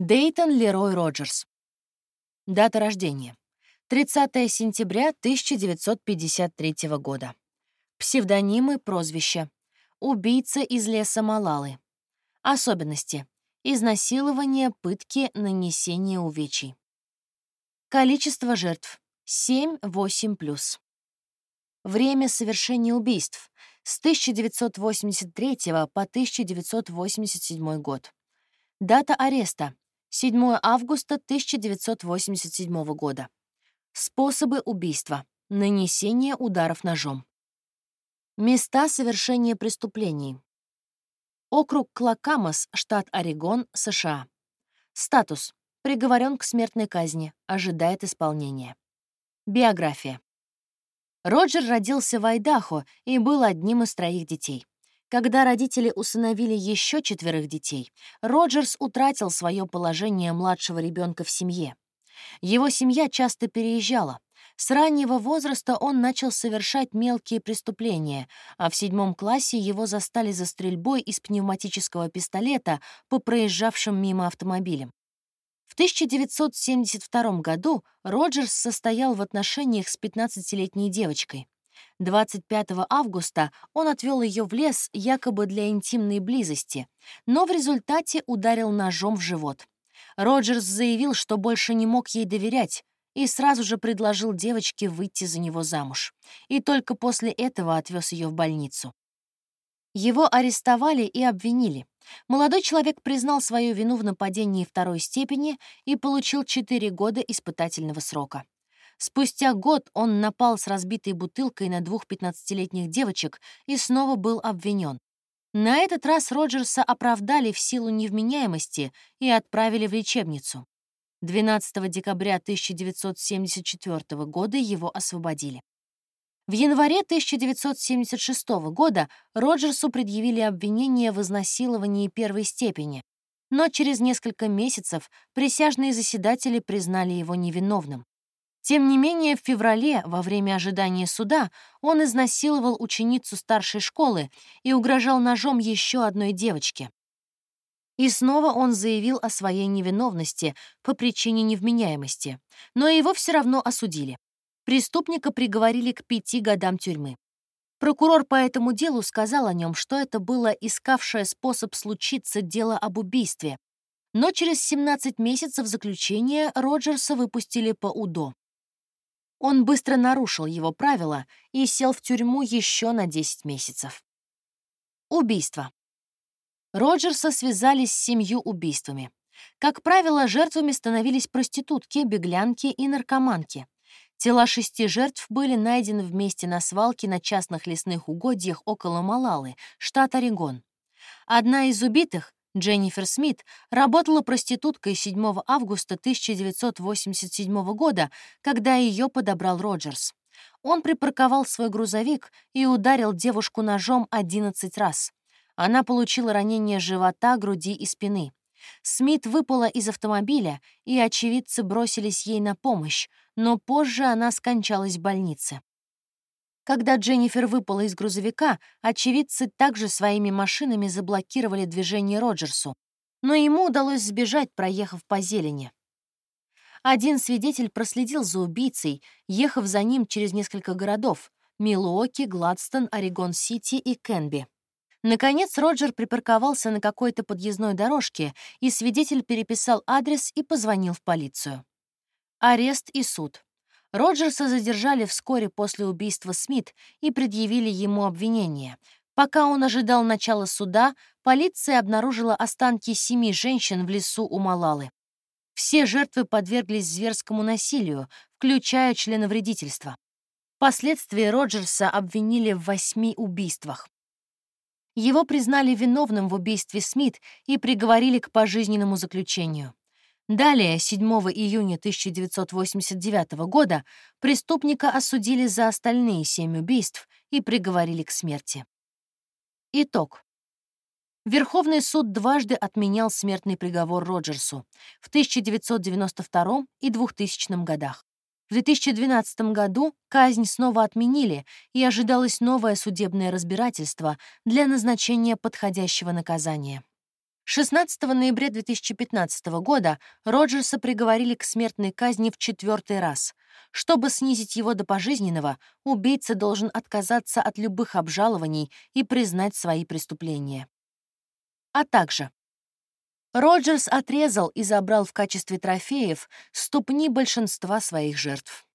Дейтон Лерой Роджерс. Дата рождения. 30 сентября 1953 года. Псевдонимы, прозвища. Убийца из леса Малалы. Особенности. Изнасилование, пытки, нанесение увечий. Количество жертв. 7-8+. Время совершения убийств. С 1983 по 1987 год. Дата ареста. 7 августа 1987 года. Способы убийства. Нанесение ударов ножом. Места совершения преступлений. Округ Клакамас, штат Орегон, США. Статус. Приговорен к смертной казни. Ожидает исполнения. Биография. Роджер родился в Айдахо и был одним из троих детей. Когда родители усыновили еще четверых детей, Роджерс утратил свое положение младшего ребенка в семье. Его семья часто переезжала. С раннего возраста он начал совершать мелкие преступления, а в седьмом классе его застали за стрельбой из пневматического пистолета по проезжавшим мимо автомобилям. В 1972 году Роджерс состоял в отношениях с 15-летней девочкой. 25 августа он отвел ее в лес якобы для интимной близости, но в результате ударил ножом в живот. Роджерс заявил, что больше не мог ей доверять, и сразу же предложил девочке выйти за него замуж. И только после этого отвез ее в больницу. Его арестовали и обвинили. Молодой человек признал свою вину в нападении второй степени и получил 4 года испытательного срока. Спустя год он напал с разбитой бутылкой на двух 15-летних девочек и снова был обвинен. На этот раз Роджерса оправдали в силу невменяемости и отправили в лечебницу. 12 декабря 1974 года его освободили. В январе 1976 года Роджерсу предъявили обвинение в изнасиловании первой степени, но через несколько месяцев присяжные заседатели признали его невиновным. Тем не менее, в феврале, во время ожидания суда, он изнасиловал ученицу старшей школы и угрожал ножом еще одной девочке. И снова он заявил о своей невиновности по причине невменяемости, но его все равно осудили. Преступника приговорили к пяти годам тюрьмы. Прокурор по этому делу сказал о нем, что это было искавшее способ случиться дело об убийстве. Но через 17 месяцев заключения Роджерса выпустили по УДО. Он быстро нарушил его правила и сел в тюрьму еще на 10 месяцев. Убийство. Роджерса связали с семью убийствами. Как правило, жертвами становились проститутки, беглянки и наркоманки. Тела шести жертв были найдены вместе на свалке на частных лесных угодьях около Малалы, штат Орегон. Одна из убитых, Дженнифер Смит работала проституткой 7 августа 1987 года, когда ее подобрал Роджерс. Он припарковал свой грузовик и ударил девушку ножом 11 раз. Она получила ранение живота, груди и спины. Смит выпала из автомобиля, и очевидцы бросились ей на помощь, но позже она скончалась в больнице. Когда Дженнифер выпала из грузовика, очевидцы также своими машинами заблокировали движение Роджерсу, но ему удалось сбежать, проехав по зелени. Один свидетель проследил за убийцей, ехав за ним через несколько городов — Милуоки, Гладстон, Орегон-Сити и Кенби. Наконец Роджер припарковался на какой-то подъездной дорожке, и свидетель переписал адрес и позвонил в полицию. Арест и суд. Роджерса задержали вскоре после убийства Смит и предъявили ему обвинение. Пока он ожидал начала суда, полиция обнаружила останки семи женщин в лесу у Малалы. Все жертвы подверглись зверскому насилию, включая членовредительство. Впоследствии Роджерса обвинили в восьми убийствах. Его признали виновным в убийстве Смит и приговорили к пожизненному заключению. Далее, 7 июня 1989 года, преступника осудили за остальные семь убийств и приговорили к смерти. Итог. Верховный суд дважды отменял смертный приговор Роджерсу в 1992 и 2000 годах. В 2012 году казнь снова отменили, и ожидалось новое судебное разбирательство для назначения подходящего наказания. 16 ноября 2015 года Роджерса приговорили к смертной казни в четвертый раз. Чтобы снизить его до пожизненного, убийца должен отказаться от любых обжалований и признать свои преступления. А также Роджерс отрезал и забрал в качестве трофеев ступни большинства своих жертв.